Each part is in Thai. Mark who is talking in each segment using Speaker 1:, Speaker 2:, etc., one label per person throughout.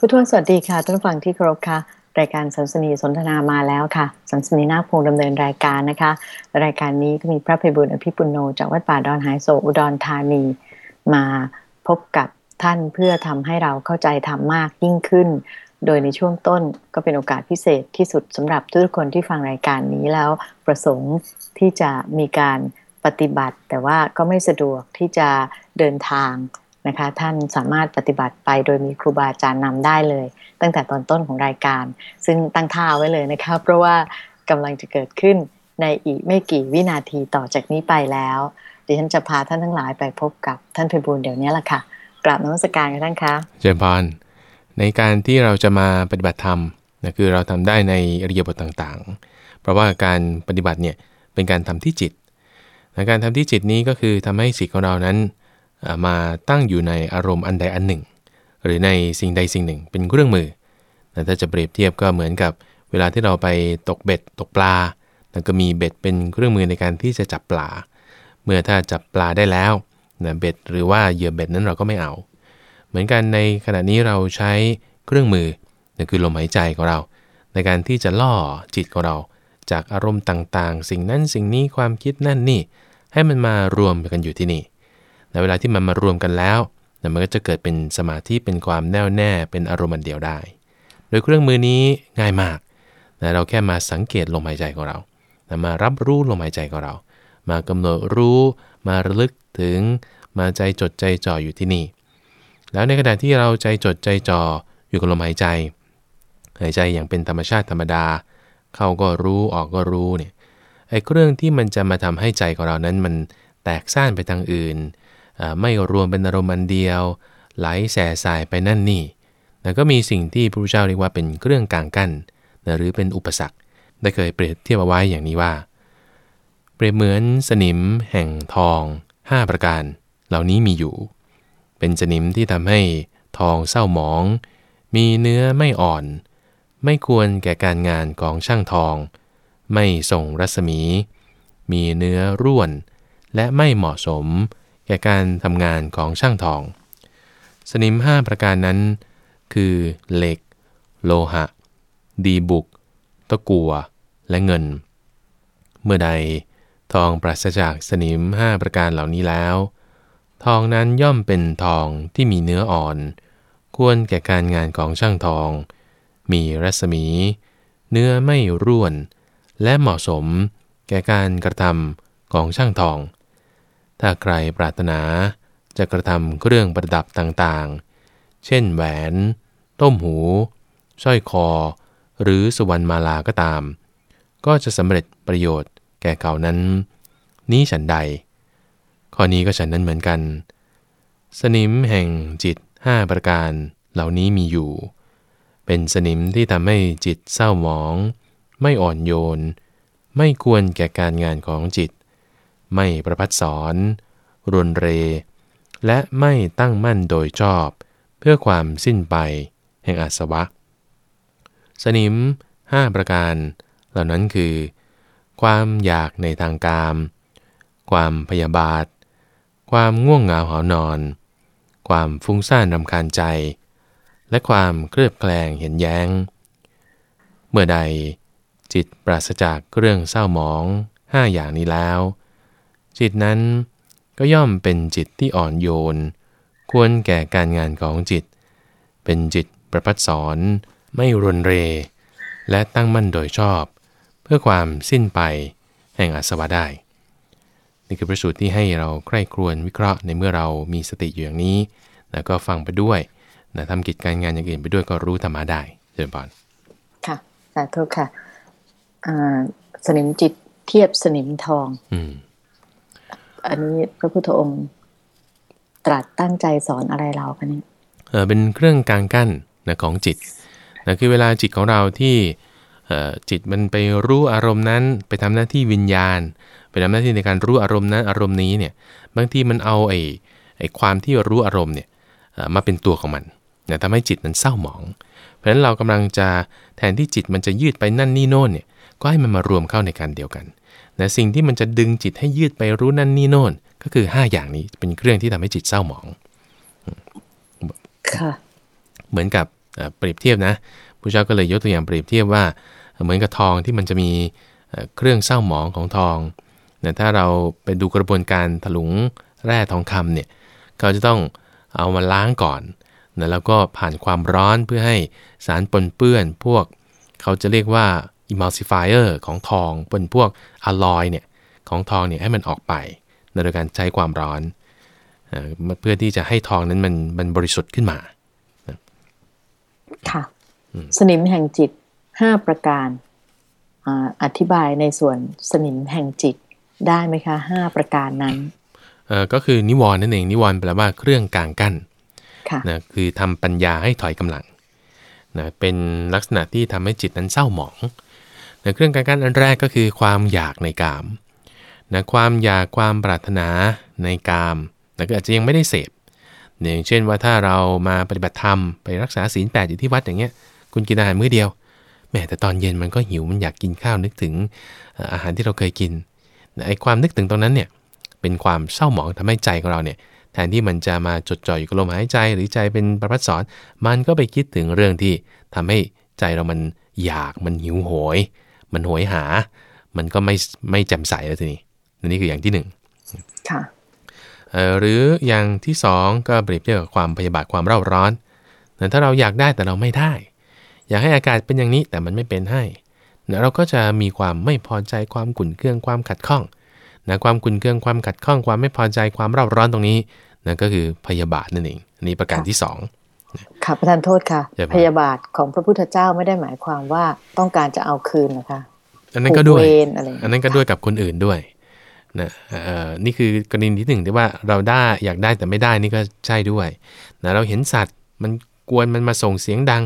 Speaker 1: ผู้ทวสวัสดีค่ะท่านฟังที่เคารพค่ะ รายการสันสนีสนทนามาแล้วค่ะ สันสนีนาคพงดำเนินรายการนะคะ รายการนี้ก็มีพระภัยบุญอภิปุโนจากวัดป่าดอนหายโศอุดรธานี มาพบกับท่านเพื่อทำให้เราเข้าใจธรรมมากยิ่งขึ้น โดยในช่วงต้นก็เป็นโอกาสพิเศษที่สุดสำหรับทุกคนที่ฟังรายการนี้แล้วประสงค์ที่จะมีการปฏิบัติ แต่ว่าก็ไม่สะดวกที่จะเดินทาง นะคะท่านสามารถปฏิบัติไปโดยมีครูบาอาจารย์นำได้เลย ตั้งแต่ตอนต้นของรายการ ซึ่งตั้งท่าไว้เลยนะคะเพราะว่ากำลังจะเกิดขึ้นในอีกไม่กี่วินาทีต่อจากนี้ไปแล้วดิฉันจะพาท่านทั้งหลายไปพบกับท่านเพบูลเดี๋ยวนี้แหละค่ะกราบนมัสการกันท่านคะ
Speaker 2: เจริญพรในการที่เราจะมาปฏิบัติธรรมนะคือเราทำได้ในอริยบทต่างๆ เพราะว่าการปฏิบัติเนี่ยเป็นการทำที่จิต การทำที่จิตนี้ก็คือทำให้จิตของเรานั้น มาตั้งอยู่ในอารมณ์อันใดอันหนึ่ง หรือในสิ่งใดสิ่งหนึ่งเป็นเครื่องมือถ้าจะเปรียบเทียบก็เหมือนกับเวลาที่เราไปตกเบ็ดตกปลาแล้วก็มีเบ็ดเป็นเครื่องมือในการที่จะจับปลา เมื่อถ้าจับปลาได้แล้วนะเบ็ดหรือว่าเหยื่อเบ็ดนั้นเราก็ไม่เอา เหมือนกันในขณะนี้เราใช้เครื่องมือนั่นคือลมหายใจของเรา ในการที่จะล่อจิตของเรา จากอารมณ์ต่างๆ สิ่งนั้นสิ่งนี้ความคิดนั่นนี่ ให้มันมารวมกันอยู่ที่นี่ ในเวลาที่มันมารวมกันแล้วมันก็จะเกิดเป็นสมาธิเป็นความแน่วแน่เป็นอารมณ์เดียวได้ โดยเครื่องมือนี้ง่ายมากนะเราแค่มาสังเกตลมหายใจของเรานะมารับรู้ลมหายใจของเรา มากำหนดรู้มาระลึกถึงมาใจจดใจจ่ออยู่ที่นี่ แล้วในขณะที่เราใจจดใจจ่ออยู่กับลมหายใจ หายใจอย่างเป็นธรรมชาติธรรมดา เข้าก็รู้ออกก็รู้เนี่ยไอ้เครื่องที่มันจะมาทำให้ใจของเรานั้นมันแตกซ่านไปทางอื่น ไม่รวมเป็นอารมณ์อันเดียว ไหลแส่สายไปนั่นนี่แล้วก็มีสิ่งที่พระพุทธเจ้าเรียกว่าเป็นเครื่องกลางกั้นนะหรือเป็นอุปสรรค ได้เคยเปรียบเทียบเอาไว้อย่างนี้ว่า เปรียบเหมือนสนิมแห่งทอง 5 ประการ เหล่านี้มีอยู่ เป็นสนิมที่ทำให้ทองเศร้าหมอง มีเนื้อไม่อ่อน ไม่ควรแก่การงานของช่างทอง ไม่ส่งรัศมี มีเนื้อร่วน และไม่เหมาะสม แก่การทำงานของช่างทอง สนิมห้าประการนั้น คือเหล็ก โลหะ ดีบุก ตะกัว และเงิน เมื่อใดทองปราศจากสนิมห้าประการเหล่านี้แล้ว ทองนั้นย่อมเป็นทองที่มีเนื้ออ่อน ควรแก่การงานของช่างทอง มีรัศมี เนื้อไม่ร่วน และเหมาะสมแก่การกระทำของช่างทอง ถ้าใครปรารถนาจะกระทำเครื่องประดับต่างๆ เช่นแหวน ต้มหู สร้อยคอ หรือสุวรรณมาลาก็ตาม ก็จะสำเร็จประโยชน์แก่เขานั้น นี้ฉันใด ข้อนี้ก็ฉันนั้นเหมือนกัน สนิมแห่งจิตห้าประการเหล่านี้มีอยู่ เป็นสนิมที่ทำให้จิตเศร้าหมอง ไม่อ่อนโยน ไม่ควรแก่การงานของจิต ไม่ประพัดสอนรวนเร และไม่ตั้งมั่นโดยชอบ เพื่อความสิ้นไปแห่งอาสวะ สนิมห้าประการ เหล่านั้นคือ ความอยากในทางกาม ความพยาบาท ความง่วงเหงาหานอน ความฟุ้งซ่านรำคาญใจ และความเครือบแคลงเห็นแย้ง เมื่อใดจิตปราศจากเรื่องเศร้าหมองห้าอย่างนี้แล้ว จิตนั้นก็ย่อมเป็นจิตที่อ่อนโยน ควรแก่การงานของจิต เป็นจิตประพัดสอนไม่รนเร และตั้งมั่นโดยชอบ เพื่อความสิ้นไปแห่งอาสวะได้ นี่คือประสูตรที่ให้เราใคร่ครวญวิเคราะห์ในเมื่อเรามีสติอยู่อย่างนี้แล้วก็ฟังไปด้วยนะทำกิจการงานอย่างอื่นไปด้วยก็รู้ธรรมะได้เชิญบอล
Speaker 1: ค่ะสาธุค่ะสนิมจิตเทียบสนิมทอง
Speaker 2: อืม
Speaker 1: อันนี้พระพุทธองค์ตรัสตั้งใจสอนอะไรเราคะเนี่ย
Speaker 2: เออเป็นเครื่องกลางกั้นนะของจิตนะคือเวลาจิตของเราที่จิตมันไปรู้อารมณ์นั้น ไปทำหน้าที่วิญญาณ ไปทำหน้าที่ในการรู้อารมณ์นั้นอารมณ์นี้เนี่ยบางทีมันเอาไอ้ไอ้ความที่รู้อารมณ์เนี่ยมาเป็นตัวของมันนะทำให้จิตมันเศร้าหมอง เพราะฉะนั้นเรากำลังจะแทนที่จิตมันจะยืดไปนั่นนี่โน่นเนี่ยก็ให้มันมารวมเข้าในการเดียวกัน นะสิ่งที่มันจะดึงจิตให้ยืดไปรู้นั่นนี่โน่น ก็คือ 5 อย่างนี้เป็นเครื่องที่ทำให้จิตเศร้าหมอง
Speaker 1: ค่ะ
Speaker 2: เหมือนกับเอ่อเปรียบเทียบนะพระเจ้าก็เลยยกตัวอย่างเปรียบเทียบว่า เหมือนกับทองที่มันจะมีเอ่อเครื่องเศร้าหมองของทองเนี่ยถ้าเราไปดูกระบวนการถลุงแร่ทองคำเนี่ยเขาจะต้องเอามาล้างก่อนนะแล้วก็ผ่านความร้อนเพื่อให้สารปนเปื้อนพวก เขาจะเรียกว่า emulsifier ของทองเป็นพวกอะลอยเนี่ยของทองเนี่ยให้มันออกไปนะโดยการใช้ความร้อนเอ่อเพื่อที่จะให้ทองนั้นมันมันบริสุทธิ์ขึ้นมา
Speaker 1: ค่ะสนิมแห่งจิตห้าประการอ่าอธิบายในส่วนสนิมแห่งจิตได้ไหมคะห้าประการนั้น
Speaker 2: เอ่อก็คือนิวรณ์นั่นเองนิวรณ์แปลว่าเครื่องกลางกั้น
Speaker 1: ค่ะ
Speaker 2: นะคือทำปัญญาให้ถอยกำลังนะเป็นลักษณะที่ทำให้จิตนั้นเศร้าหมอง นะเครื่องกางกั้นอันแรกก็คือความอยากในกามนะความอยากความปรารถนาในกามนะก็อาจจะยังไม่ได้เสพอย่างเช่นว่าถ้าเรามาปฏิบัติธรรมไปรักษาศีลแปดอยู่ที่วัดอย่างเงี้ย คุณกินอาหารมื้อเดียวแหมแต่ตอนเย็นมันก็หิวมันอยากกินข้าวนึกถึงอาหารที่เราเคยกินนะไอ้ความนึกถึงตรงนั้นเนี่ยเป็นความเศร้าหมองทำให้ใจของเราเนี่ยแทนที่มันจะมาจดจ่ออยู่กับลมหายใจหรือใจเป็นประพัดสอนมันก็ไปคิดถึงเรื่องที่ทำให้ใจเรามันอยากมันหิวโหย มันโหยหา มันก็ไม่ไม่แจ่มใสแล้วทีนี้อันนี่คืออย่างที่หนึ่ง
Speaker 1: ค่ะ
Speaker 2: เอ่อหรืออย่างที่สองก็เปรียบเทียบกับความพยาบาทความเร่าร้อนแต่ถ้าเราอยากได้แต่เราไม่ได้ อยากให้อากาศเป็นอย่างนี้แต่มันไม่เป็นให้นะเราก็จะมีความไม่พอใจความขุ่นเคืองความขัดข้องนะความขุ่นเคืองความขัดข้องความไม่พอใจความเร่าร้อนตรงนี้นั่นก็คือพยาบาทนั่นเองอันนี้ประการที่สอง
Speaker 1: ค่ะประธานโทษค่ะ
Speaker 2: ใช่ปะ
Speaker 1: พยาบาทของพระพุทธเจ้าไม่ได้หมายความว่าต้องการจะเอาคืนนะคะ
Speaker 2: อันนั้นก็ด้วย
Speaker 1: ผูเวรอะไรอย่างเงี้ย
Speaker 2: อันนั้นก็ด้วยกับคนอื่นด้วยนะเอ่อนี่คือกรณีที่หนึ่งที่ว่าเราได้อยากได้แต่ไม่ได้นี่ก็ใช่ด้วยนะเราเห็นสัตว์มันกวนมันมาส่งเสียงดัง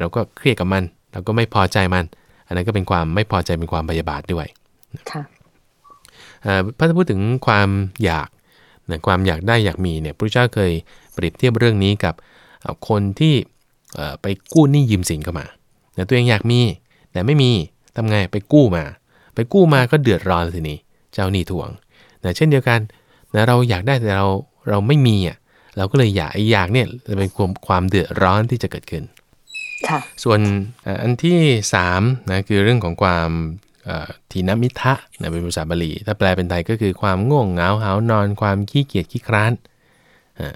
Speaker 2: เราก็เครียดกับมัน เราก็ไม่พอใจมัน อันนั้นก็เป็นความไม่พอใจเป็นความพยาบาทด้วย
Speaker 1: ค่ะ
Speaker 2: เอ่อพระพูดถึงความอยากนะความอยากได้อยากมีเนี่ยพระเจ้าเคยเปรียบเทียบเรื่องนี้กับเอ่อ คนที่เอ่อไปกู้หนี้ยืมสินเข้ามานะตัวเองอยากมี แต่ไม่มีทำไงไปกู้มา ไปกู้มาก็เดือดร้อนทีนี้เจ้าหนี้ทวงนะเช่นเดียวกันนะเราอยากได้แต่เราเราไม่มีอะเราก็เลยอยากไอ้อยากเนี่ยจะเป็นความความเดือดร้อนที่จะเกิดขึ้น
Speaker 1: ค่ะ
Speaker 2: ส่วนเอ่ออันที่3นะคือเรื่องของความเอ่อทีนมิทะนะเป็นภาษาบาลี ถ้าแปลเป็นไทยก็คือความง่วงเหงาหาวนอน ความขี้เกียจขี้คร้านอ่า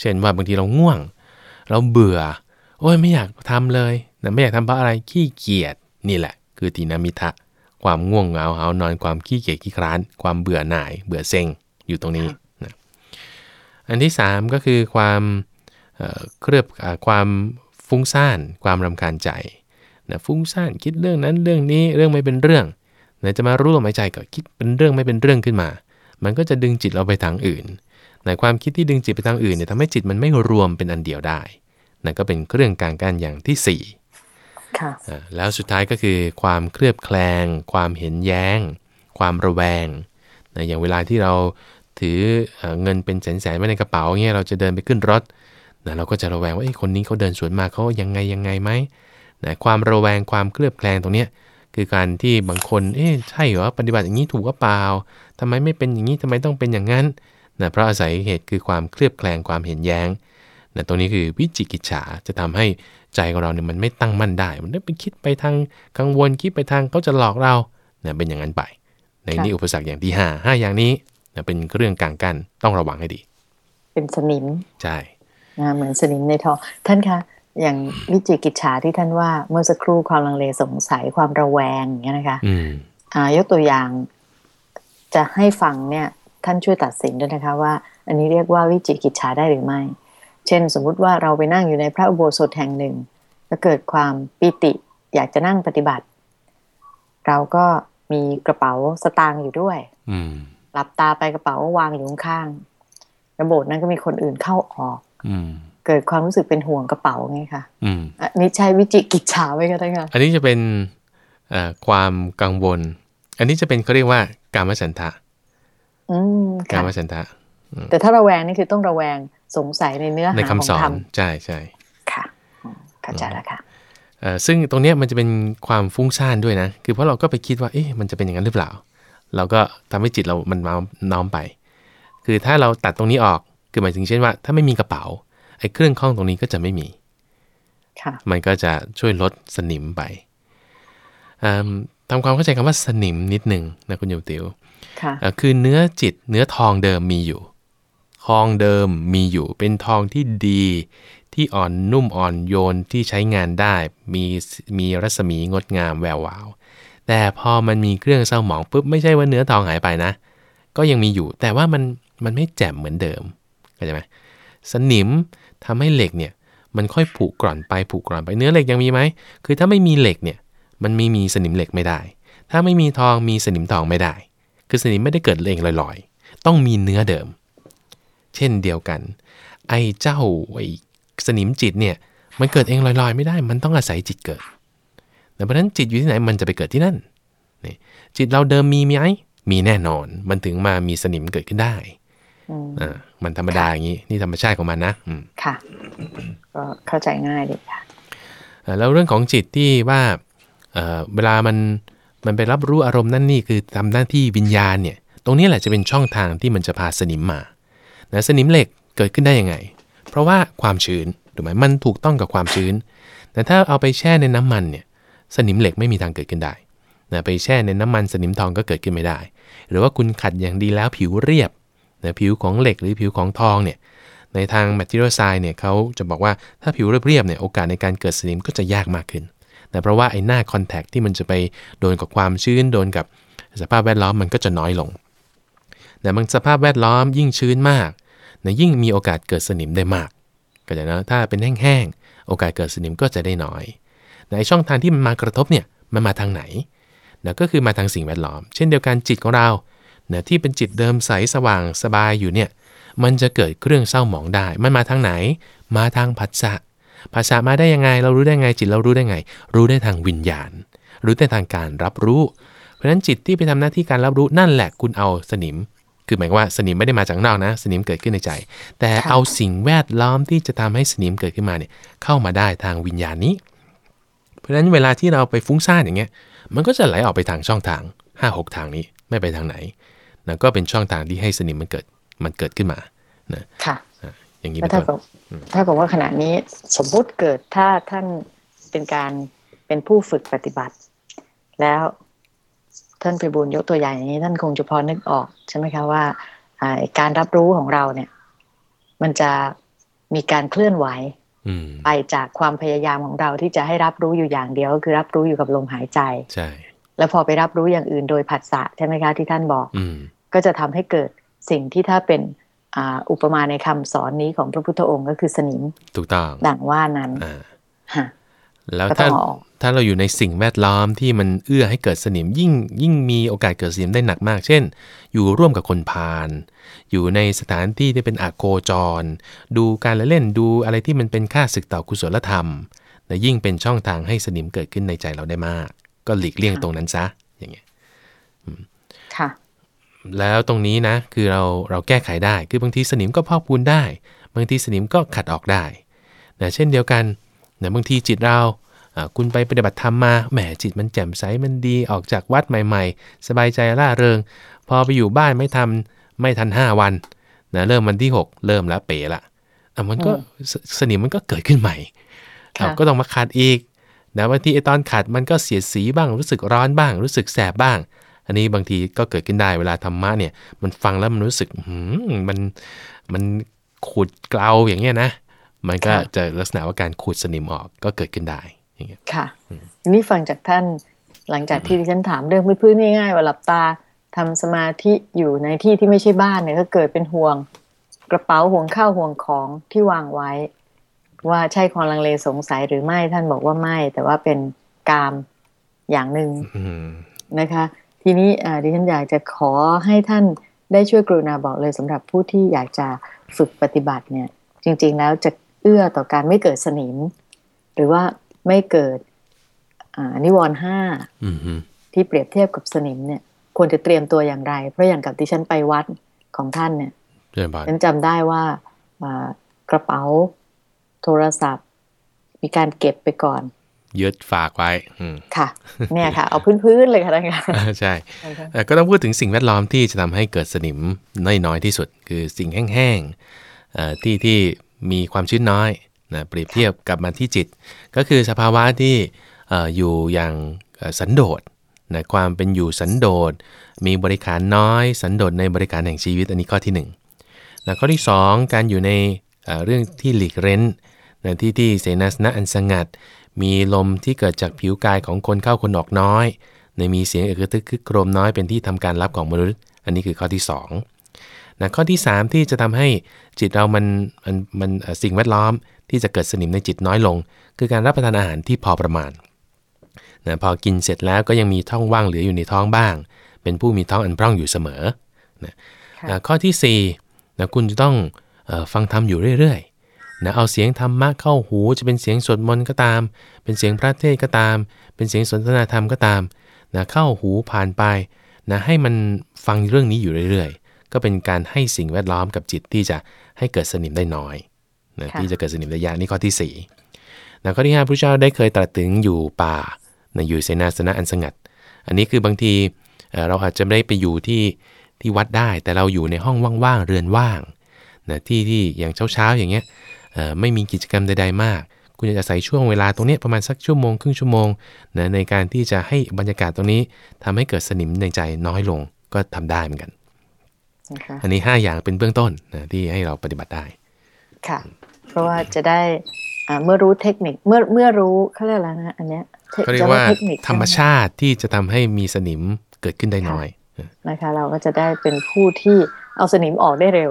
Speaker 2: เช่นว่าบางทีเราง่วง เราเบื่อ โอ้ยไม่อยากทำเลยนะไม่อยากทำเพราะอะไรขี้เกียจนี่แหละ คือทีนามิทะ ความง่วงเหงาหานอนความขี้เกียจขี้คร้าน ความเบื่อหน่าย เบื่อเซ็งอยู่ตรงนี้นะอันที่ 3 ก็คือความเอ่อเครือบความฟุ้งซ่านความรำคาญใจนะฟุ้งซ่านคิดเรื่องนั้นเรื่องนี้เรื่องไม่เป็นเรื่องนะจะมารู้ลมหายใจก็คิดเป็นเรื่องไม่เป็นเรื่องขึ้นมา มันก็จะดึงจิตเราไปทางอื่นนะความคิดที่ดึงจิตไปทางอื่นเนี่ยทำให้จิตมันไม่รวมเป็นอันเดียวได้ นั่นก็เป็นเครื่องกลางกันอย่างที่สี่
Speaker 1: ค่ะ
Speaker 2: อ่าแล้วสุดท้ายก็คือความเคลือบแคลง ความเห็นแย้ง ความระแวงนะอย่างเวลาที่เราถือเอ่อเงินเป็นแสนๆไว้ในกระเป๋าเงี้ยเราจะเดินไปขึ้นรถนะเราก็จะระแวงว่าเอ้ยคนนี้เขาเดินสวนมาเขายังไงยังไงไหมนะความระแวงความเคลือบแคลงตรงเนี้ยคือการที่บางคน เอ๊ะใช่เหรอปฏิบัติอย่างนี้ถูกหรือเปล่าทำไมไม่เป็นอย่างนี้ทำไมต้องเป็นอย่างนั้นนะเพราะอาศัยเหตุคือความเคลือบแคลงความเห็นแย้ง นะตรงนี้คือวิจิกิจฉาจะทำให้ใจของเราเนี่ยมันไม่ตั้งมั่นได้ มันได้ไปคิดไปทางกังวลคิดไปทางเขาจะหลอกเราเนี่ยเป็นอย่างนั้นไป ในนี้อุปสรรคอย่างที่ห้าห้าอย่างนี้เนี่ยเป็นเรื่องกลางกันต้องระวังให้ดี
Speaker 1: เป็นสนิม
Speaker 2: ใช่
Speaker 1: นะเหมือนสนิมในทองท่านคะอย่างวิจิกิจฉาที่ท่านว่าเมื่อสักครู่ความลังเลสงสัยความระแวงอย่างเงี้ยนะคะ
Speaker 2: อืม
Speaker 1: อ่ายกตัวอย่าง จะให้ฟังเนี่ย ท่านช่วยตัดสินด้วยนะคะว่า อันนี้เรียกว่าวิจิกิจฉาได้หรือไม่ เช่น สมมุติว่าเราไปนั่งอยู่ในพระอุโบสถแห่งหนึ่งแล้วเกิดความปิติอยากจะนั่งปฏิบัติ เราก็มีกระเป๋าสตางค์อยู่ด้วย
Speaker 2: อืม
Speaker 1: หลับตาไปกระเป๋าวางอยู่ข้างๆระโบสถ์นั้นก็มีคนอื่นเข้าออก
Speaker 2: อืม
Speaker 1: เกิดความรู้สึกเป็นห่วงกระเป๋าไงคะ
Speaker 2: อืม
Speaker 1: อันนี้ใช้วิจิกิจฉาไหมคะท่านคะ
Speaker 2: อันนี้จะเป็นเอ่อความกังวล อันนี้จะเป็นเขาเรียกว่า การมฉันทะ
Speaker 1: อืม
Speaker 2: กา
Speaker 1: ค่ะ
Speaker 2: มฉันทะ
Speaker 1: แต่ถ้าระแวงนี่คือต้องระแวง สงสัยในเนื้อหา
Speaker 2: ใน
Speaker 1: ข
Speaker 2: คำ
Speaker 1: อง
Speaker 2: สอ
Speaker 1: ธร
Speaker 2: น
Speaker 1: รม
Speaker 2: ใช่ใช่
Speaker 1: ค่ะอืมเข้าใจแล้วค่ะ
Speaker 2: เอ่อซึ่งตรงเนี้ยมันจะเป็นความฟุ้งซ่านด้วยนะ คือเพราะเราก็ไปคิดว่าเอ๊ะมันจะเป็นอย่างนั้นหรือเปล่า เราก็ทำให้จิตเรามันน้อมน้อมไป คือถ้าเราตัดตรงนี้ออกคือหมายถึงเช่นว่า ถ้าไม่มีกระเป๋าไอ้เครื่องข้องตรงนี้ก็จะไม่มี
Speaker 1: ค่ะ
Speaker 2: มันก็จะช่วยลดสนิมไปอ่าทำความเข้าใจคำว่าสนิมนิดหนึ่งนะคุณโยมติว
Speaker 1: ค่ะ
Speaker 2: อ่าคือเนื้อจิตเนื้อทองเดิมมีอยู่ท องเดิมมีอยู่เป็นทองที่ดี ที่อ่อนนุ่มอ่อนโยนที่ใช้งานได้มีมีรัศมีงดงามแวววาว แต่พอมันมีเครื่องเศร้าหมองปุ๊บไม่ใช่ว่าเนื้อทองหายไปนะ ก็ยังมีอยู่แต่ว่ามันมันไม่แจ่มเหมือนเดิมเข้าใจไหมสนิมทำให้เหล็กเนี่ยมันค่อยผุกร่อนไปผุกร่อนไปเนื้อเหล็กยังมีไหมคือถ้าไม่มีเหล็กเนี่ยมันไม่มีสนิมเหล็กไม่ได้ ถ้าไม่มีทองมีสนิมทองไม่ได้ คือสนิมไม่ได้เกิดเองลอยๆ ต้องมีเนื้อเดิม เช่นเดียวกัน ไอ้เจ้าไอ้สนิมจิตเนี่ยมันเกิดเองลอยๆ ไม่ได้ มันต้องอาศัยจิตเกิดแต่เพราะฉะนั้นจิตอยู่ที่ไหนมันจะไปเกิดที่นั่นนี่จิตเราเดิมมีไหมมีแน่นอน มันถึงมามีสนิมเกิดขึ้นได้
Speaker 1: อืม
Speaker 2: อ่ามันธรรมดาอย่างนี้นี่ธรรมชาติของมันนะอืม
Speaker 1: ค่ะก็เข้าใจง่ายดีค่ะ
Speaker 2: อ่าแล้วเรื่องของจิตที่ว่าเอ่อเวลามันมันไปรับรู้อารมณ์นั่นนี่คือทำหน้าที่วิญญาณเนี่ย ตรงนี้แหละจะเป็นช่องทางที่มันจะพาสนิมมา นะสนิมเหล็กเกิดขึ้นได้ยังไง เพราะว่าความชื้นถูกไหมมันถูกต้องกับความชื้น แต่ถ้าเอาไปแช่ในน้ำมันเนี่ยสนิมเหล็กไม่มีทางเกิดขึ้นได้นะไปแช่ในน้ำมันสนิมทองก็เกิดขึ้นไม่ได้ หรือว่าคุณขัดอย่างดีแล้วผิวเรียบนะผิวของเหล็กหรือผิวของทองเนี่ยในทาง material science เนี่ยเขาจะบอกว่าถ้าผิวเรียบๆเนี่ยโอกาสในการเกิดสนิมก็จะยากมากขึ้นแต่เพราะว่าไอ้หน้าคอนแทคที่มันจะไปโดนกับความชื้นโดนกับสภาพแวดล้อมมันก็จะน้อยลงแต่บางสภาพแวดล้อมยิ่งชื้นมาก นะยิ่งมีโอกาสเกิดสนิมได้มากก็จะนะถ้าเป็นแห้งๆโอกาสเกิดสนิมก็จะได้น้อยในช่องทางที่มันมากระทบเนี่ยมันมาทางไหนนะก็คือมาทางสิ่งแวดล้อม เช่นเดียวกันจิตของเรานะที่เป็นจิตเดิมใสสว่างสบายอยู่เนี่ยมันจะเกิดเครื่องเศร้าหมองได้ มันมาทางไหน มาทางผัสสะภาษามาได้ยังไง เรารู้ได้ไง จิตเรารู้ได้ไง รู้ได้ทางวิญญาณ รู้ได้ทางการรับรู้ เพราะฉะนั้นจิตที่ไปทำหน้าที่การรับรู้นั่นแหละคุณเอาสนิม คือหมายความว่าสนิมไม่ได้มาจากข้างนอกนะ สนิมเกิดขึ้นในใจ แต่
Speaker 1: ค่ะ
Speaker 2: เอาสิ่งแวดล้อมที่จะทำให้สนิมเกิดขึ้นมาเนี่ยเข้ามาได้ทางวิญญาณนี้ เพราะฉะนั้นเวลาที่เราไปฟุ้งซ่านอย่างเงี้ย มันก็จะไหลออกไปทางช่องทาง 5-6 ทางนี้ไม่ไปทางไหนนะก็เป็นช่องทางที่ให้สนิมมันเกิดมันเกิดขึ้นมานะ
Speaker 1: ค่ะ
Speaker 2: อย่างนี้
Speaker 1: แล้
Speaker 2: เป็
Speaker 1: วนถ้า
Speaker 2: ต้น
Speaker 1: กับถ้ากับว่าขณะนี้สมมุติเกิดถ้าท่านเป็นการเป็นผู้ฝึกปฏิบัติ แล้ว ท่านไปบูลย์ยกตัวอย่างอย่างนี้ ท่านคงจะพอนึกออกใช่ไหมคะว่าอ่าการรับรู้ของเราเนี่ย มันจะมีการเคลื่อนไหว
Speaker 2: อืม
Speaker 1: ไปจากความพยายามของเราที่จะให้รับรู้อยู่อย่างเดียวก็คือรับรู้อยู่กับลมหายใจ
Speaker 2: ใช่
Speaker 1: แล้วพอไปรับรู้อย่างอื่นโดยผัสสะใช่ไหมคะที่ท่านบอก
Speaker 2: อืม
Speaker 1: ก็จะทำให้เกิดสิ่งที่ถ้าเป็นอ่าอุปมาในคำสอนนี้ของพระพุทธองค์ก็คือสนิม
Speaker 2: ถูกต้อง
Speaker 1: ดังว่านั้น
Speaker 2: อ่า
Speaker 1: ฮะ
Speaker 2: แล้ว
Speaker 1: ก็ต้
Speaker 2: ถ้า
Speaker 1: องเอาออก
Speaker 2: ถ้าเราอยู่ในสิ่งแวดล้อมที่มันเอื้อให้เกิดสนิมยิ่งยิ่งมีโอกาสเกิดสนิมได้หนักมาก เช่น อยู่ร่วมกับคนพาลอยู่ในสถานที่ที่เป็นอโคจร ดูการละเล่นดูอะไรที่มันเป็นค่าศึกต่อกุศลธรรมและยิ่งเป็นช่องทางให้สนิมเกิดขึ้นในใจเราได้มาก ก็หลีกเลี่ยงตรงนั้นซะอย่างเงี้ย
Speaker 1: ค่ะ
Speaker 2: แล้วตรงนี้นะ คือเราเราแก้ไขได้คือบางทีสนิมก็พอกพูนได้ บางทีสนิมก็ขัดออกได้นะเช่นเดียวกัน นะบางทีจิตเราอ่าคุณไปปฏิบัติธรรมมาแหมจิตมันแจ่มใสมันดีออกจากวัดใหม่ๆ สบายใจร่าเริง พอไปอยู่บ้านไม่ทำไม่ทัน 5 วันนะเริ่มวันที่ 6 เริ่มแล้วเป๋ละอะมันก็สสนิมมันก็เกิดขึ้นใหม่
Speaker 1: ค่ะ
Speaker 2: อะก็ต้องมาขัดอีกนะบางทีไอ้ตอนขัดมันก็เสียดสีบ้างรู้สึกร้อนบ้าง รู้สึกแสบบ้าง อันนี้บางทีก็เกิดขึ้นได้เวลาธรรมะเนี่ยมันฟังแล้วมันรู้สึกหืมมันมันขูดเกลาอย่างเงี้ยนะ มันก็
Speaker 1: ค่ะ
Speaker 2: จะลักษณะว่าการขูดสนิมออกก็เกิดขึ้นได้อย่างเงี้ย
Speaker 1: ค่ะทีนี้ฟังจากท่านหลังจากที่ดิฉันถามเรื่องพื้นๆง่ายๆว่าหลับตาทำสมาธิอยู่ในที่ที่ไม่ใช่บ้านเนี่ยก็เกิดเป็นห่วงกระเป๋าห่วงข้าวห่วงของที่วางไว้ ว่าใช่ความลังเลสงสัยหรือไม่ท่านบอกว่าไม่ แต่ว่าเป็นกามอย่างหนึ่ง
Speaker 2: อืม
Speaker 1: นะคะ ทีนี้อ่าดิฉันอยากจะขอให้ท่านได้ช่วยกรุณาบอกเลยสำหรับผู้ที่อยากจะฝึกปฏิบัติเนี่ย จริง ๆ แล้วจะ เอื้อต่อการไม่เกิดสนิม หรือว่าไม่เกิดอ่านิวรณ์ห้า
Speaker 2: อืมอืม
Speaker 1: ที่เปรียบเทียบกับสนิมเนี่ย ควรจะเตรียมตัวอย่างไร เพราะอย่างกับที่ฉันไปวัดของท่านเนี่ย
Speaker 2: เจริญบาน
Speaker 1: ฉันจำได้ว่าอ่ากระเป๋าโทรศัพท์ มีการเก็บไปก่อน
Speaker 2: ยึดฝากไว้อืม
Speaker 1: ค่ะ เนี่ยค่ะ เอาพื้นๆเลยค่ะท่านคะ
Speaker 2: ใช่เอ่อก็ต้องพูดถึงสิ่งแวดล้อมที่จะทำให้เกิดสนิมน้อยน้อยที่สุด คือสิ่งแห้งๆเอ่อที่ที่ มีความชื้นน้อยนะเปรียบเทียบกับมาที่จิต ก็คือสภาวะที่ออยู่อย่างสันโดษนะความเป็นอยู่สันโดษ มีบริการน้อย สันโดษในบริการแห่งชีวิตอันนี้ข้อที่1นะข้อที่ 2 การอยู่ในเเรื่องที่หลีกเร้นนะที่ที่เสนาสนะอันสงัด มีลมที่เกิดจากผิวกายของคนเข้าคนออกน้อยในมีเสียงเอกทึกคึกโครมน้อยเป็นที่ทำการรับของมนุษย์ อันนี้คือข้อที่ 2 นะข้อที่ 3 ที่จะทำให้จิตเรามันมันมันเอ่อสิ่งแวดล้อมที่จะเกิดสนิมในจิตน้อยลง คือการรับประทานอาหารที่พอประมาณนะพอกินเสร็จแล้วก็ยังมีท้องว่างเหลืออยู่ในท้องบ้าง เป็นผู้มีท้องอันพร่องอยู่เสมอนะ
Speaker 1: ค่ะ
Speaker 2: อ่าข้อที่4นะคุณจะต้องเออฟังธรรมอยู่เรื่อยๆนะเอาเสียงธรรมะเข้าหูจะเป็นเสียงสวดมนต์ก็ตาม เป็นเสียงพระเทศน์ก็ตาม เป็นเสียงสนทนาธรรมก็ตามนะเข้าหูผ่านไปนะให้มันฟังเรื่องนี้อยู่เรื่อยๆ ก็เป็นการให้สิ่งแวดล้อมกับจิตที่จะให้เกิดสนิมได้น้อยนะ
Speaker 1: ค่ะ
Speaker 2: ที่จะเกิดสนิมได้ยากนี่ข้อที่4นะข้อที่5พระเจ้าได้เคยตรัสถึงอยู่ป่านะอยู่เสนาสนะอันสงัด อันนี้คือบางทีเอ่อเราอาจจะไม่ได้ไปอยู่ที่ที่วัดได้ แต่เราอยู่ในห้องว่างๆเรือนว่างนะที่ที่อย่างเช้าๆอย่างเงี้ยเอ่อไม่มีกิจกรรมใดๆมาก คุณจะอาศัยช่วงเวลาตรงเนี้ยประมาณสักชั่วโมงครึ่งชั่วโมงนะในการที่จะให้บรรยากาศตรงนี้ทำให้เกิดสนิมในใจน้อยลงก็ทำได้เหมือนกัน
Speaker 1: นะคะ
Speaker 2: อันนี้ 5 อย่างเป็นเบื้องต้นนะที่ให้เราปฏิบัติได้
Speaker 1: ค่ะ เพราะว่าจะได้อ่าเมื่อรู้เทคนิคเมื่อเมื่อรู้เขาเรียกอะไรนะอันเนี้ยท
Speaker 2: เขาเรียกว่า
Speaker 1: จะเทคนิค
Speaker 2: ธรรมชาติที่จะทำให้มีสนิมเกิดขึ้นได้น้อย
Speaker 1: นะคะ เราก็จะได้เป็นผู้ที่เอาสนิมออกได้เร็ว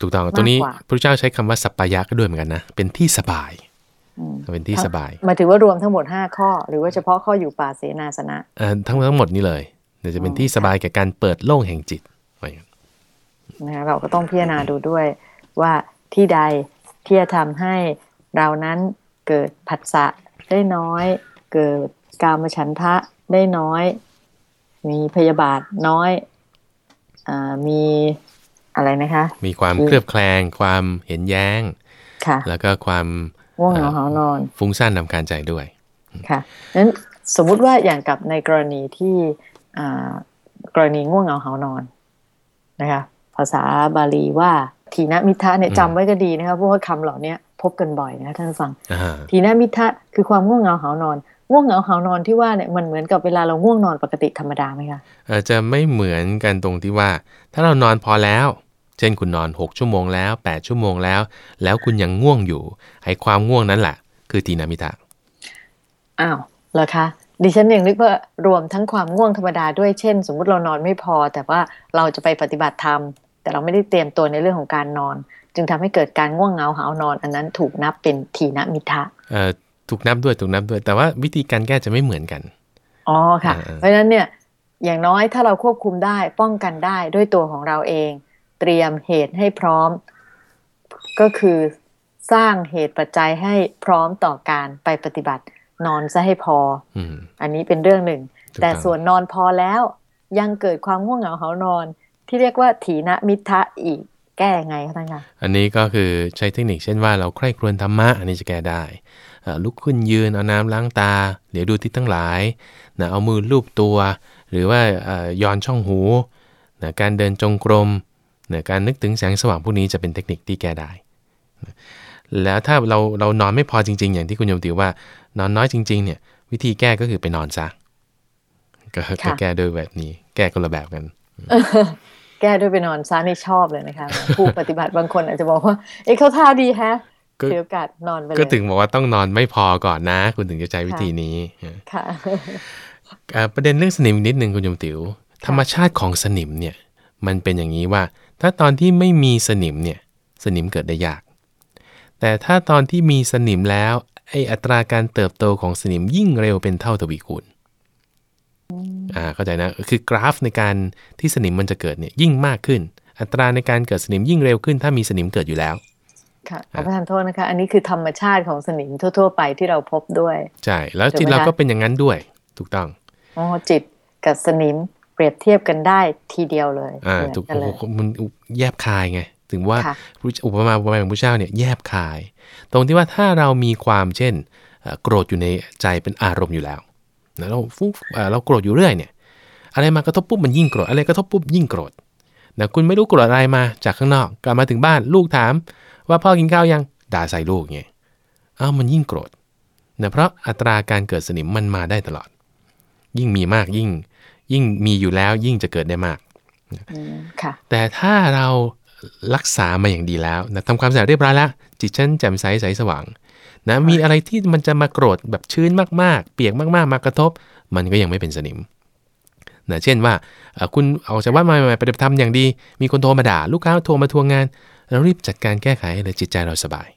Speaker 2: ถูกต้องตัวนี้
Speaker 1: มากกว่า
Speaker 2: พระเจ้าใช้คำว่าสัปปายะก็ด้วยเหมือนกันนะเป็นที่สบาย
Speaker 1: อืม
Speaker 2: เป็นที่สบาย
Speaker 1: หมายถึงว่ารวมทั้งหมด 5 ข้อ หรือว่าเฉพาะข้ออยู่ป่าเสนาสนะ
Speaker 2: เอ่อทั้งทั้งหมดนี้เลยเดี๋ยวจะเป็นที่สบายแก่การเปิดโล่งแห่งจิตไว้อย่างนั้น
Speaker 1: นะคะเราก็ต้องพิจารณาดูด้วยว่าที่ใดที่จะทำให้เรานั้นเกิดผัสสะได้น้อย เกิดกามฉันทะได้น้อย มีพยาบาทน้อยอามีอะไรนะคะ
Speaker 2: มีความ
Speaker 1: อืม
Speaker 2: เคลือบแคลง ความเห็นแย้ง
Speaker 1: ค่ะ
Speaker 2: แล้วก็ความ
Speaker 1: ง่วงเหงาหานอน
Speaker 2: ฟุ้งซ่านนำการใจด้วย
Speaker 1: ค่ะนั้นสมมุติว่าอย่างกับในกรณีที่อ่ากรณีง่วงเหงาหานอนนะคะ ภาษาบาลีว่าทีนะมิทะเนี่ย
Speaker 2: อืม
Speaker 1: จำไว้ก็ดีนะคะเพราะว่าคำเหล่านี้พบกันบ่อยนะคะท่านผู้ฟัง
Speaker 2: อ่า
Speaker 1: ทีนะมิทะคือความง่วงเหงาหานอนง่วงเหงาหานอนที่ว่าเนี่ยมันเหมือนกับเวลาเราง่วงนอนปกติธรรมดาไหมคะ
Speaker 2: อาจจะไม่เหมือนกันตรงที่ว่า ถ้าเรานอนพอแล้ว เช่นคุณนอน 6 ชั่วโมงแล้ว 8 ชั่วโมงแล้ว แล้วคุณยังง่วงอยู่ไอ้ความง่วงนั้นแหละคือทีนามิตะ
Speaker 1: อ้าวเหรอคะดิฉันยังนึกว่ารวมทั้งความง่วงธรรมดาด้วยเช่น สมมุติเรานอนไม่พอ แต่ว่าเราจะไปปฏิบัติธรรม แต่เราไม่ได้เตรียมตัวในเรื่องของการนอน จึงทำให้เกิดการง่วงเหงาหาวนอน อันนั้นถูกนับเป็นทีนะมิทะ
Speaker 2: เอ่อถูกนับด้วยถูกนับด้วย แต่ว่าวิธีการแก้จะไม่เหมือนกัน
Speaker 1: อ๋อค่ะ
Speaker 2: อ่าๆ
Speaker 1: เพราะฉะนั้นเนี่ยอย่างน้อยถ้าเราควบคุมได้ป้องกันได้ด้วยตัวของเราเอง เตรียมเหตุให้พร้อม ก็คือสร้างเหตุปัจจัยให้พร้อมต่อการไปปฏิบัตินอนซะให้พอ
Speaker 2: อืม
Speaker 1: อันนี้เป็นเรื่องหนึ่ง
Speaker 2: ถูก
Speaker 1: แต่
Speaker 2: ต้อง
Speaker 1: ส่วนนอนพอแล้วยังเกิดความง่วงเหงาเหานอน ที่เรียกว่าถีนมิทะอีกแก้ยังไงคะท่านคะ
Speaker 2: อันนี้ก็คือใช้เทคนิคเช่นว่าเราใคร่ครวญธรรมะ อันนี้จะแก้ได้เอ่อลุกขึ้นยืนเอาน้ำล้างตา เหลียวดูทิศทั้งหลายนะเอามือลูบตัว หรือว่าเอ่อยอนช่องหูนะการเดินจงกรมนะการนึกถึงแสงสว่างพวกนี้จะเป็นเทคนิคที่แก้ได้นะแล้วถ้าเราเรานอนไม่พอจริง ๆ อย่างที่คุณโยมติว่า นอนน้อยจริง ๆ เนี่ย วิธีแก้ก็คือไปนอนซะก็ก็แก้ด้วยแบบนี้ แก้คนละแบบกัน
Speaker 1: แก้ด้วยไปนอนซะนี่ชอบเลยนะคะผู้ปฏิบัติบางคนอาจจะบอกว่า เอ๊ะเขาท่าดีแฮะ
Speaker 2: ก็
Speaker 1: ถือโอกาสนอนไปเลย
Speaker 2: ก็ถึงบอกว่าต้องนอนไม่พอก่อนนะ คุณถึงจะใช้วิธีนี้
Speaker 1: ค่ะ
Speaker 2: เอ่อประเด็นเรื่องสนิมอีกนิดนึงคุณโยมติ๋วธรรมชาติของสนิมเนี่ยมันเป็นอย่างนี้ว่า ถ้าตอนที่ไม่มีสนิมเนี่ยสนิมเกิดได้ยาก แต่ถ้าตอนที่มีสนิมแล้วไออัตราการเติบโตของสนิมยิ่งเร็วเป็นเท่าทวีคูณ อ่าเข้าใจนะ คือกราฟในการที่สนิมมันจะเกิดเนี่ยยิ่งมากขึ้น อัตราในการเกิดสนิมยิ่งเร็วขึ้น ถ้ามีสนิมเกิดอยู่แล้ว
Speaker 1: ค่ะขอประทานโทษนะคะ อันนี้คือธรรมชาติของสนิมทั่ว ๆ ไปที่เราพบด้วย
Speaker 2: ใช่ แล้ว
Speaker 1: ถูกไหม
Speaker 2: จิตเรา
Speaker 1: คะ
Speaker 2: ก็เป็นอย่างนั้นด้วย ถูกต้อง
Speaker 1: อ๋อ จิตกับสนิมเปรียบเทียบกันได้ทีเดียวเลย
Speaker 2: อ่า
Speaker 1: เหมือน
Speaker 2: ถูก
Speaker 1: กันเลย
Speaker 2: โอ้โหมันแยบคายไง ถึงว่า
Speaker 1: ค่ะ
Speaker 2: อุปมาอุปไมยของพระเจ้าเนี่ยแยบคาย ตรงที่ว่าถ้าเรามีความเช่นเอ่อโกรธอยู่ในใจเป็นอารมณ์อยู่แล้ว นะเราฟุ้งเอ่อเราโกรธอยู่เรื่อยเนี่ย อะไรมากระทบปุ๊บมันยิ่งโกรธ อะไรกระทบปุ๊บยิ่งโกรธนะคุณไม่รู้โกรธอะไรมาจากข้างนอกกลับมาถึงบ้านลูกถาม ว่าพ่อกินข้าวยังด่าใส่ลูกเงี้ยอ้าวมันยิ่งโกรธนะเพราะอัตราการเกิดสนิมมันมาได้ตลอด ยิ่งมีมากยิ่ง ยิ่งมีอยู่แล้วยิ่งจะเกิดได้มาก
Speaker 1: อืมค่ะ
Speaker 2: แต่ถ้าเรารักษามาอย่างดีแล้วนะทำความสะอาดเรียบร้อยแล้วจิตฉันแจ่มใสใสสว่าง นะมีอะไรที่มันจะมาโกรธแบบชื้นมากๆ เปียกมากๆ มากระทบ มันก็ยังไม่เป็นสนิมนะเช่นว่าเอ่อคุณออกจากวัดมาใหม่ๆปฏิบัติธรรมอย่างดี มีคนโทรมาด่า ลูกค้าโทรมาทวงงาน เรารีบจัดการแก้ไขให้เลยจิตใจเราสบาย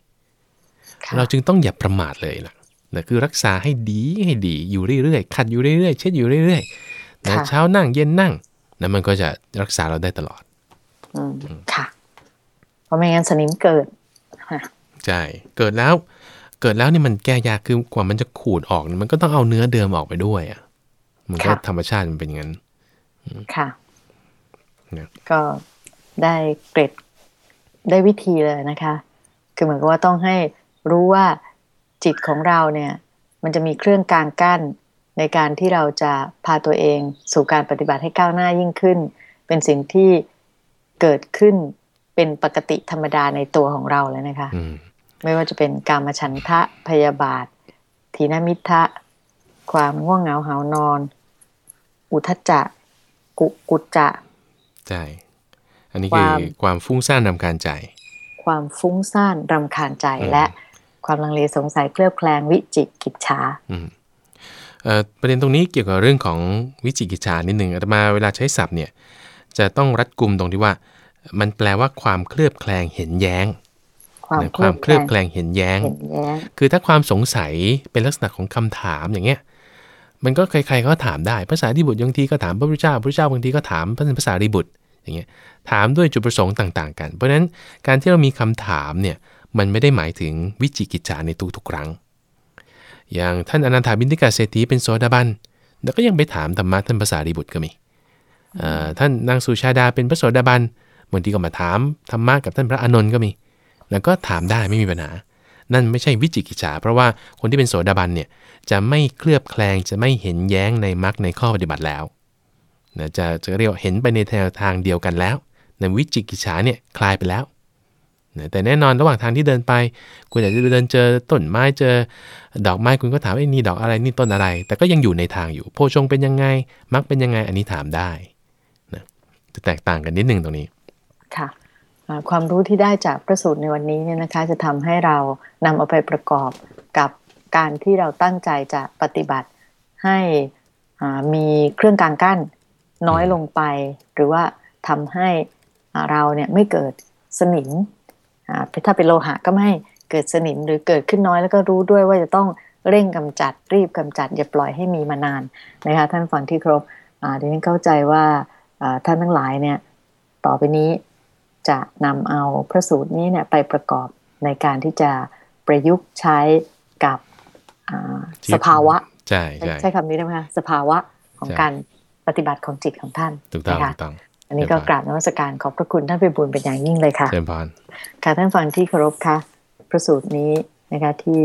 Speaker 1: ค่ะ
Speaker 2: เราจึงต้องอย่าประมาทเลยล่ะนะคือรักษาให้ดีให้ดีอยู่เรื่อยๆขัดอยู่เรื่อยๆเช็ดอยู่เรื่อยๆนะเช้านั่งเย็นนั่งนะมันก็จะรักษาเราได้ตลอด
Speaker 1: อืมค่ะ เพราะไม่งั้นสนิมเกิด
Speaker 2: ใช่เกิดแล้ว เกิดแล้วนี่มันแก้ยากคือกว่ามันจะขูดออกเนี่ยมันก็ต้องเอาเนื้อเดิมออกไปด้วยอะมันก็
Speaker 1: ค่ะ
Speaker 2: ธรรมชาติมันเป็นอย่างนั้น
Speaker 1: ค่ะ
Speaker 2: เนี่ย
Speaker 1: ก็ได้เกร็ดได้วิธีเลยนะคะ คือเหมือนกับว่าต้องให้รู้ว่าจิตของเราเนี่ย มันจะมีเครื่องกลางกั้นในการที่เราจะพาตัวเองสู่การปฏิบัติให้ก้าวหน้ายิ่งขึ้น เป็นสิ่งที่เกิดขึ้นเป็นปกติธรรมดาในตัวของเราเลยนะคะ
Speaker 2: อืม
Speaker 1: ไม่ว่าจะเป็นกามฉันทะพยาบาททีนมิทะ ความง่วงเหงาหานอน อุทจจะ กุกุจจะ
Speaker 2: ใช่อันนี้คือ
Speaker 1: ความ
Speaker 2: ความฟุ้งซ่านรำคาญใจ
Speaker 1: ความฟุ้งซ่านรำคาญใจ
Speaker 2: อืม
Speaker 1: และความลังเลสงสัยเคลือบแคลงวิจิกิจฉา
Speaker 2: อืมเอ่อประเด็นตรงนี้เกี่ยวกับเรื่องของวิจิกิจฉานิดหนึ่งอาตมาเวลาใช้ศัพท์เนี่ยจะต้องรัดกุมตรงที่ว่า มันแปลว่าความเคลือบแคลงเห็นแย้ง
Speaker 1: ความ
Speaker 2: นะ
Speaker 1: เค
Speaker 2: ค
Speaker 1: ลื
Speaker 2: วา
Speaker 1: อ
Speaker 2: ม
Speaker 1: บ
Speaker 2: เค
Speaker 1: แค
Speaker 2: ลื
Speaker 1: ล
Speaker 2: อบ
Speaker 1: ง
Speaker 2: แคลงเห็นแย้ง
Speaker 1: เห็นแย้ง
Speaker 2: คือถ้าความสงสัยเป็นลักษณะของคำถามอย่างเงี้ย มันก็ใครๆก็ถามได้ ภาษาดิบุตรบางทีก็ถามพระพุทธเจ้า พระพุทธเจ้าบางทีก็ถามพระภาษาดิบุตรอย่างเงี้ย ถามด้วยจุดประสงค์ต่าง ๆ กัน เพราะฉะนั้นการที่เรามีคำถามเนี่ย มันไม่ได้หมายถึงวิจิกิจฉาในทุกๆครั้ง อย่างท่านอนันถาบินทิกาเศรษฐีเป็นโสดาบัน แล้วก็ยังไปถามธรรมะท่านภาษาดิบุตรก็มีเอ่อท่านนางสุชาดาเป็นพระโสดาบันบางทีก็มาถามธรรมะกับท่านพระอานนท์ก็มี แล้วก็ถามได้ไม่มีปัญหา นั่นไม่ใช่วิจิกิจฉา เพราะว่าคนที่เป็นโสดาบันเนี่ยจะไม่เคลือบแคลงจะไม่เห็นแย้งในมรรคในข้อปฏิบัติแล้วนะจะจะเรียกว่าเห็นไปในแนวทางเดียวกันแล้วในวิจิกิจฉาเนี่ยคลายไปแล้วนะแต่แน่นอนระหว่างทางที่เดินไป คุณอาจจะเดินเจอต้นไม้เจอ ดอกไม้คุณก็ถามไอ้นี่ดอกอะไรนี่ต้นอะไร แต่ก็ยังอยู่ในทางอยู่ โพชงเป็นยังไงมรรคเป็นยังไงอันนี้ถามได้นะจะแตกต่างกันนิดนึงตรงนี้
Speaker 1: ค่ะ ความรู้ที่ได้จากพระสูตรในวันนี้เนี่ยนะคะ จะทำให้เรานำเอาไปประกอบกับการที่เราตั้งใจจะปฏิบัติให้มีเครื่องกลางกั้นน้อยลงไป หรือว่าทำให้เราเนี่ยไม่เกิดสนิมถ้าเป็นโลหะก็ไม่เกิดสนิมหรือเกิดขึ้นน้อยแล้วก็รู้ด้วยว่าจะต้องเร่งกำจัดรีบกำจัดอย่าปล่อยให้มีมานานนะคะท่านฟังที่ครบดิฉันเข้าใจว่าท่านทั้งหลายเนี่ยต่อไปนี้ จะนำเอาพระสูตรนี้เนี่ยไปประกอบในการที่จะประยุกต์ใช้กับอ่า
Speaker 2: ที่
Speaker 1: สภาวะ
Speaker 2: ใช่ใช่
Speaker 1: ใช้คำนี้ได้ไหมคะสภาวะของ
Speaker 2: ใช่
Speaker 1: การปฏิบัติของจิตของท่าน
Speaker 2: ถูกต้อง
Speaker 1: นะคะ
Speaker 2: ถูกต้อง
Speaker 1: อันนี้ก็
Speaker 2: เชิญพร
Speaker 1: กราบนมัสการขอบพระคุณท่านพิบูลเป็นอย่างยิ่งเลยค่ะ
Speaker 2: เชิญพร
Speaker 1: ค่ะท่านฟังที่เคารพค่ะพระสูตรนี้นะคะที่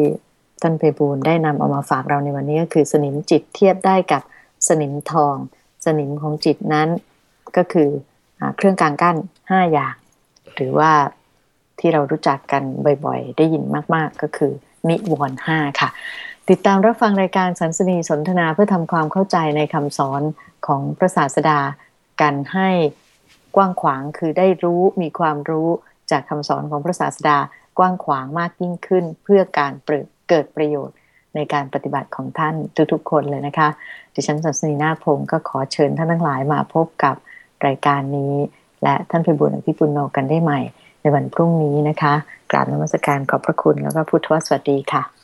Speaker 1: ท่านเพบูลย์ได้นำเอามาฝากเราในวันนี้ก็คือสนิมจิตเทียบได้กับสนิมทอง สนิมของจิตนั้นก็คืออาเครื่องกลางกั้นห้าอย่าง หรือว่าที่เรารู้จักกันบ่อยๆ ได้ยินมากๆก็คือนิวรณ์ห้าค่ะ ติดตามรับฟังรายการสันสนีสนทนาเพื่อทำความเข้าใจในคำสอนของพระศาสดากันให้กว้างขวางคือได้รู้มีความรู้จากคำสอนของพระศาสดากว้างขวางมากยิ่งขึ้น เพื่อการเกิดประโยชน์ในการปฏิบัติของท่านทุกๆ คนเลยนะคะ ดิฉันสันสนีนาคพงศ์ก็ขอเชิญท่านทั้งหลายมาพบกับรายการนี้ และท่านพิบูลอภิปุโนกันได้ใหม่ ในวันพรุ่งนี้นะคะ กราบนมัสการขอบพระคุณแล้วก็พุทธวสวัสดีค่ะ